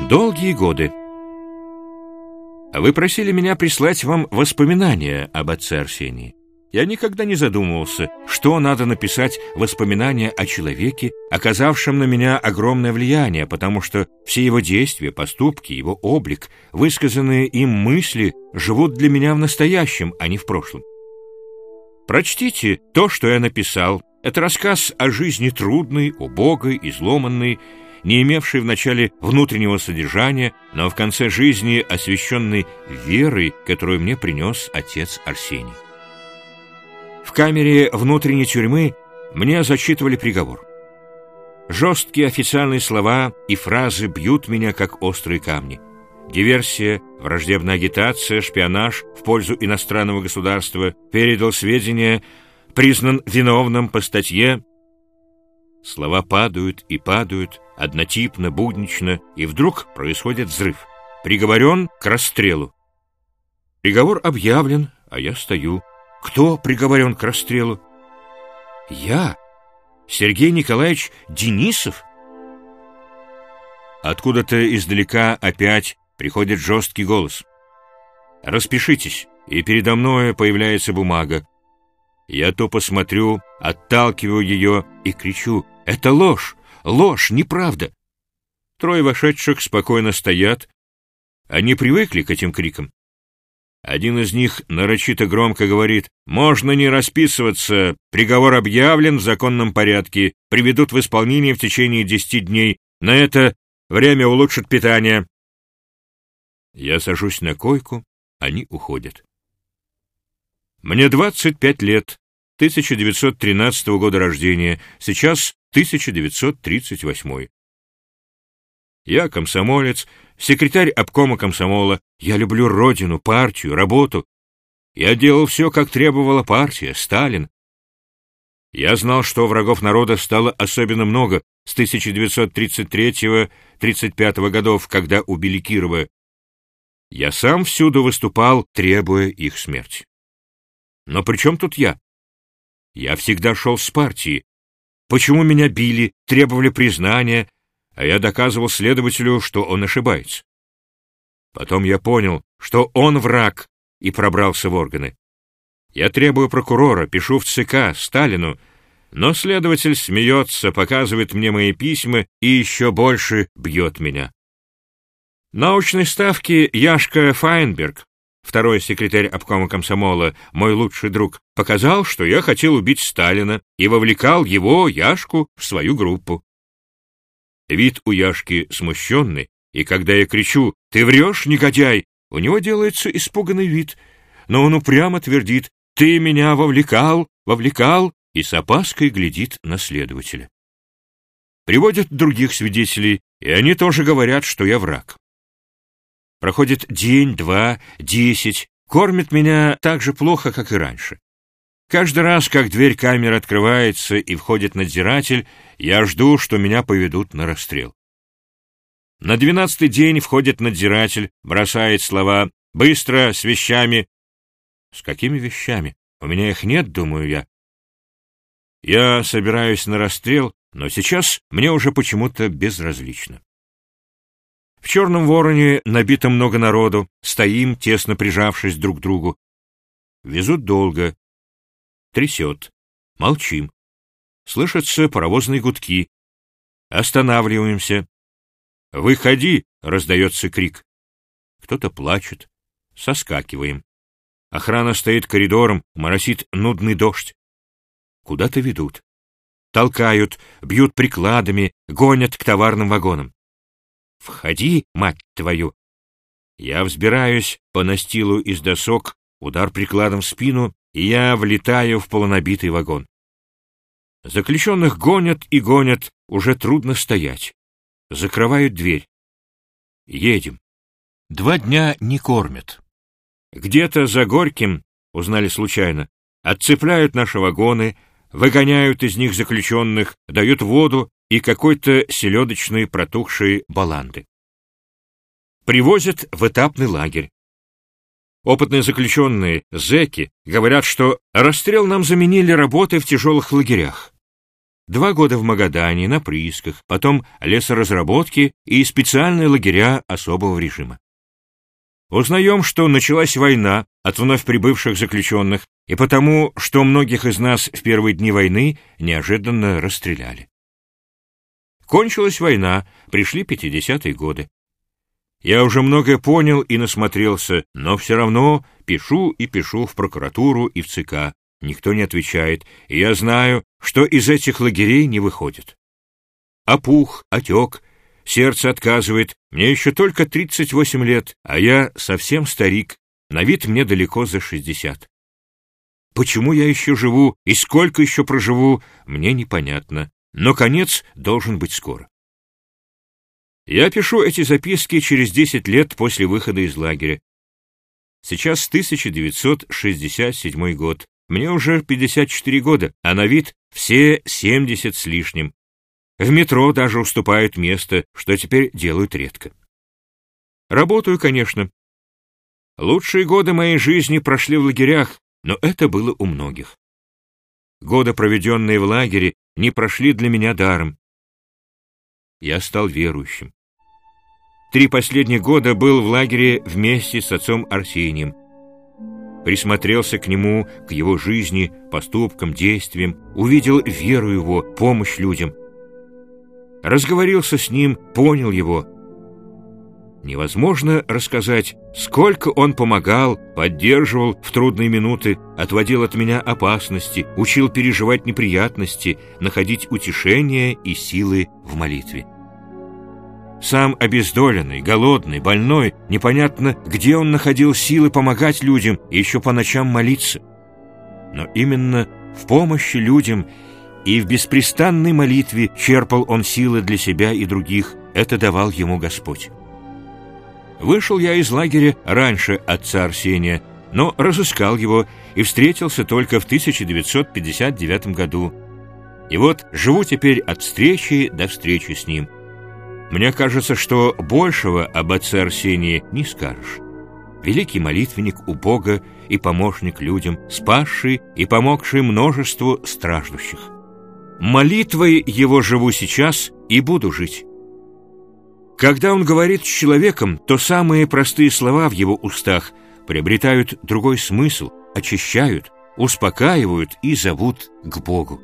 Долгие годы. Вы просили меня прислать вам воспоминания об отце Арсении. Я никогда не задумывался, что надо написать воспоминания о человеке, оказавшем на меня огромное влияние, потому что все его действия, поступки, его облик, высказанные им мысли живут для меня в настоящем, а не в прошлом. Прочтите то, что я написал. Это рассказ о жизни трудной, убогой, изломанной, не имевшей в начале внутреннего содержания, но в конце жизни освященной верой, которую мне принес отец Арсений. В камере внутренней тюрьмы мне зачитывали приговор. Жесткие официальные слова и фразы бьют меня, как острые камни. Диверсия, враждебная агитация, шпионаж в пользу иностранного государства, передал сведения, признан виновным по статье. Слова падают и падают, однотипно, буднично, и вдруг происходит взрыв. Приговорен к расстрелу. Приговор объявлен, а я стою. Кто приговорен к расстрелу? Я, Сергей Николаевич Денисов. Откуда-то издалека опять приходит жесткий голос. «Распишитесь», и передо мной появляется бумага. Я то посмотрю, отталкиваю ее и кричу «Это ложь! Ложь! Неправда!» Трое вошедших спокойно стоят. Они привыкли к этим крикам. Один из них нарочито громко говорит, «Можно не расписываться, приговор объявлен в законном порядке, приведут в исполнение в течение десяти дней, на это время улучшит питание». Я сажусь на койку, они уходят. Мне 25 лет, 1913 года рождения, сейчас 1938. Я комсомолец, секретарь обкома комсомола. Я люблю родину, партию, работу. Я делал все, как требовала партия, Сталин. Я знал, что врагов народа стало особенно много с 1933-35 годов, когда убили Кирова. Я сам всюду выступал, требуя их смерти. Но при чем тут я? Я всегда шел с партии. Почему меня били, требовали признания, а я доказывал следователю, что он ошибается. Потом я понял, что он враг, и пробрался в органы. Я требую прокурора, пишу в ЦК, Сталину, но следователь смеется, показывает мне мои письма и еще больше бьет меня. Научной ставки Яшка Файнберг, второй секретарь обкома комсомола, мой лучший друг, показал, что я хотел убить Сталина и вовлекал его, Яшку, в свою группу. Вид у Яшки смущенный, и когда я кричу «Ты врешь, негодяй!», у него делается испуганный вид, но он упрямо твердит «Ты меня вовлекал, вовлекал!» и с опаской глядит на следователя. Приводят других свидетелей, и они тоже говорят, что я враг. Проходит день, два, десять, кормят меня так же плохо, как и раньше. Каждый раз, как дверь камеры открывается и входит надзиратель, я жду, что меня поведут на расстрел. На двенадцатый день входит надзиратель, бросает слова «Быстро, с вещами». С какими вещами? У меня их нет, думаю я. Я собираюсь на расстрел, но сейчас мне уже почему-то безразлично. В черном вороне набито много народу, стоим, тесно прижавшись друг к другу. Везут долго, трясет. Молчим. Слышатся паровозные гудки. Останавливаемся. «Выходи!» — раздается крик. Кто-то плачет. Соскакиваем. Охрана стоит коридором, моросит нудный дождь. Куда-то ведут. Толкают, бьют прикладами, гонят к товарным вагонам. «Входи, мать твою!» Я взбираюсь по настилу из досок, удар прикладом в спину, и я влетаю в полунабитый вагон. Заключенных гонят и гонят, уже трудно стоять. Закрывают дверь. Едем. Два дня не кормят. Где-то за Горьким, узнали случайно, отцепляют наши вагоны, выгоняют из них заключенных, дают воду и какой-то селедочные протухшие баланды. Привозят в этапный лагерь. Опытные заключенные, зэки, говорят, что расстрел нам заменили работой в тяжелых лагерях. два года в Магадане, на приисках, потом лесоразработки и специальные лагеря особого режима. Узнаем, что началась война от вновь прибывших заключенных, и потому, что многих из нас в первые дни войны неожиданно расстреляли. Кончилась война, пришли 50-е годы. Я уже многое понял и насмотрелся, но все равно пишу и пишу в прокуратуру и в ЦК. Никто не отвечает, и я знаю, что из этих лагерей не выходит. Опух, отек, сердце отказывает, мне еще только 38 лет, а я совсем старик, на вид мне далеко за 60. Почему я еще живу и сколько еще проживу, мне непонятно, но конец должен быть скоро. Я пишу эти записки через 10 лет после выхода из лагеря. Сейчас 1967 год. Мне уже 54 года, а на вид все 70 с лишним. В метро даже уступают место, что теперь делают редко. Работаю, конечно. Лучшие годы моей жизни прошли в лагерях, но это было у многих. Годы, проведенные в лагере, не прошли для меня даром я стал верующим. Три последних года был в лагере вместе с отцом Арсением. Присмотрелся к нему, к его жизни, поступкам, действиям, увидел веру его, помощь людям. Разговорился с ним, понял его. Невозможно рассказать, сколько он помогал, поддерживал в трудные минуты, отводил от меня опасности, учил переживать неприятности, находить утешение и силы в молитве. Сам обездоленный, голодный, больной, непонятно, где он находил силы помогать людям и еще по ночам молиться. Но именно в помощи людям и в беспрестанной молитве черпал он силы для себя и других, это давал ему Господь. Вышел я из лагеря раньше отца Арсения, но разыскал его и встретился только в 1959 году. И вот живу теперь от встречи до встречи с ним – мне кажется, что большего об отце Арсении не скажешь. Великий молитвенник у Бога и помощник людям, спасший и помогший множеству страждущих. Молитвой его живу сейчас и буду жить. Когда он говорит с человеком, то самые простые слова в его устах приобретают другой смысл, очищают, успокаивают и зовут к Богу.